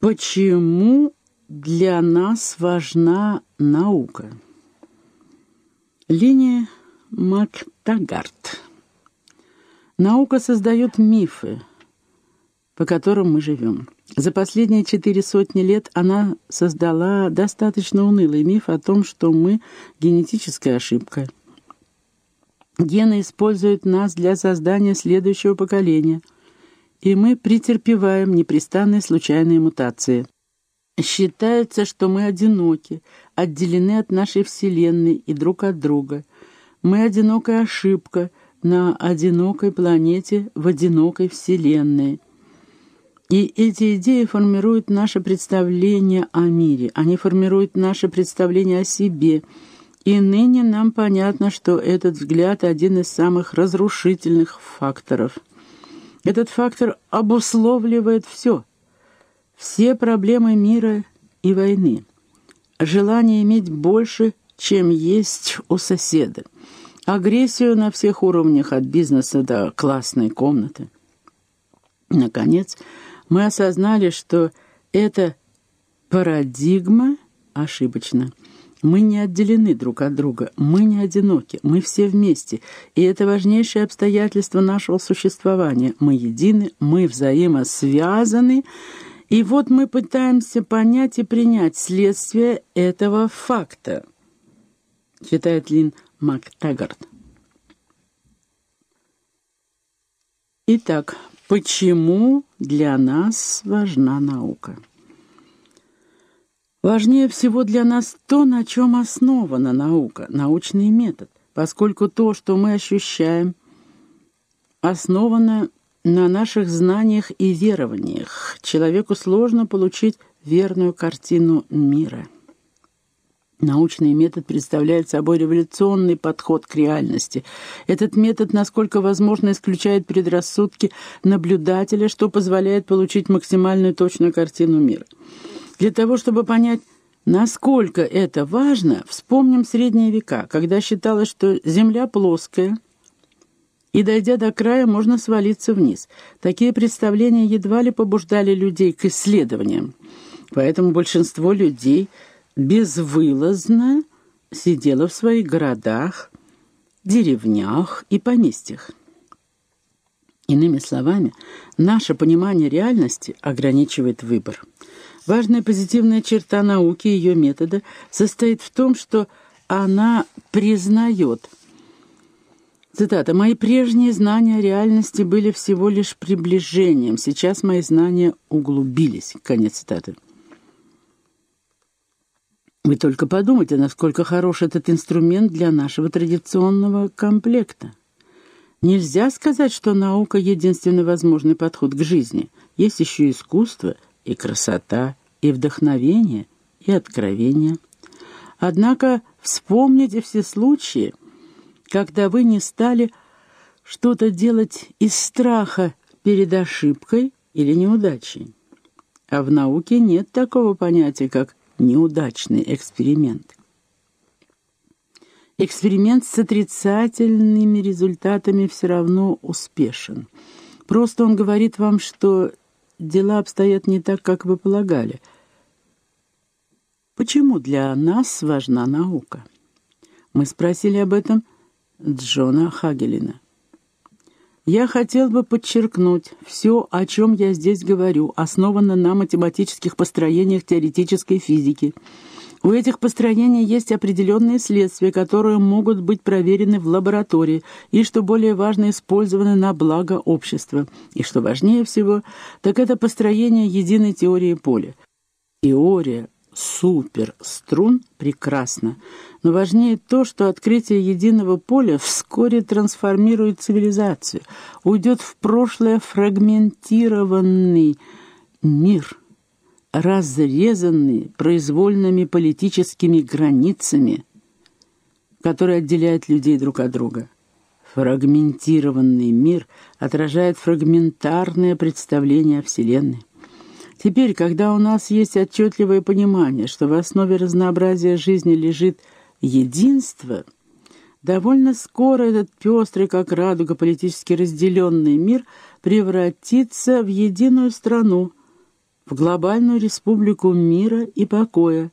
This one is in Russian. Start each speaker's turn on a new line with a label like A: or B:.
A: Почему для нас важна наука? Линия Мактагарт. Наука создает мифы, по которым мы живем. За последние четыре сотни лет она создала достаточно унылый миф о том, что мы — генетическая ошибка. Гены используют нас для создания следующего поколения — и мы претерпеваем непрестанные случайные мутации. Считается, что мы одиноки, отделены от нашей Вселенной и друг от друга. Мы одинокая ошибка на одинокой планете в одинокой Вселенной. И эти идеи формируют наше представление о мире, они формируют наше представление о себе. И ныне нам понятно, что этот взгляд один из самых разрушительных факторов – этот фактор обусловливает все. Все проблемы мира и войны. Желание иметь больше, чем есть у соседа. Агрессию на всех уровнях, от бизнеса до классной комнаты. Наконец, мы осознали, что эта парадигма ошибочна. Мы не отделены друг от друга, мы не одиноки, мы все вместе, и это важнейшее обстоятельство нашего существования. Мы едины, мы взаимосвязаны, и вот мы пытаемся понять и принять следствие этого факта, считает Лин МакТаггарт. Итак, почему для нас важна наука? Важнее всего для нас то, на чем основана наука, научный метод, поскольку то, что мы ощущаем, основано на наших знаниях и верованиях. Человеку сложно получить верную картину мира. Научный метод представляет собой революционный подход к реальности. Этот метод, насколько возможно, исключает предрассудки наблюдателя, что позволяет получить максимальную точную картину мира. Для того, чтобы понять, насколько это важно, вспомним средние века, когда считалось, что Земля плоская, и, дойдя до края, можно свалиться вниз. Такие представления едва ли побуждали людей к исследованиям. Поэтому большинство людей безвылазно сидело в своих городах, деревнях и поместьях. Иными словами, наше понимание реальности ограничивает выбор. Важная позитивная черта науки и ее метода состоит в том, что она признает. Цитата. «Мои прежние знания о реальности были всего лишь приближением. Сейчас мои знания углубились». Конец цитаты. Вы только подумайте, насколько хорош этот инструмент для нашего традиционного комплекта. Нельзя сказать, что наука — единственный возможный подход к жизни. Есть еще искусство и красота, и вдохновение, и откровение. Однако вспомните все случаи, когда вы не стали что-то делать из страха перед ошибкой или неудачей. А в науке нет такого понятия, как неудачный эксперимент. Эксперимент с отрицательными результатами все равно успешен. Просто он говорит вам, что дела обстоят не так, как вы полагали. Почему для нас важна наука? Мы спросили об этом Джона Хагелина. Я хотел бы подчеркнуть, все, о чем я здесь говорю, основано на математических построениях теоретической физики. У этих построений есть определенные следствия, которые могут быть проверены в лаборатории и, что более важно, использованы на благо общества. И что важнее всего, так это построение единой теории поля. Теория суперструн прекрасно, но важнее то, что открытие единого поля вскоре трансформирует цивилизацию, уйдет в прошлое фрагментированный мир, разрезанный произвольными политическими границами, которые отделяют людей друг от друга. Фрагментированный мир отражает фрагментарное представление о Вселенной. Теперь, когда у нас есть отчетливое понимание, что в основе разнообразия жизни лежит единство, довольно скоро этот пестрый, как радуга, политически разделенный мир превратится в единую страну, в глобальную республику мира и покоя,